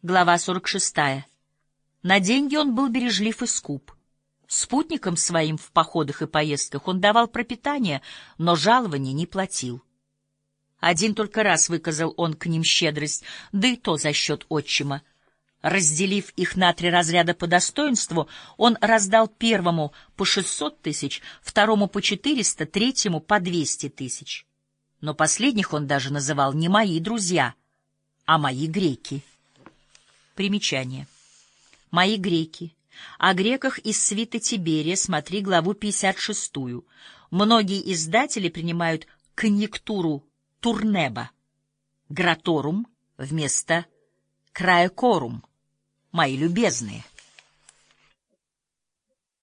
Глава 46. На деньги он был бережлив и скуп. Спутникам своим в походах и поездках он давал пропитание, но жалования не платил. Один только раз выказал он к ним щедрость, да и то за счет отчима. Разделив их на три разряда по достоинству, он раздал первому по шестьсот тысяч, второму по четыреста, третьему по двести тысяч. Но последних он даже называл не мои друзья, а мои греки. Примечание. Мои греки. О греках из свита Тиберия смотри главу 56. Многие издатели принимают конъюнктуру турнеба, граторум вместо краекорум, мои любезные.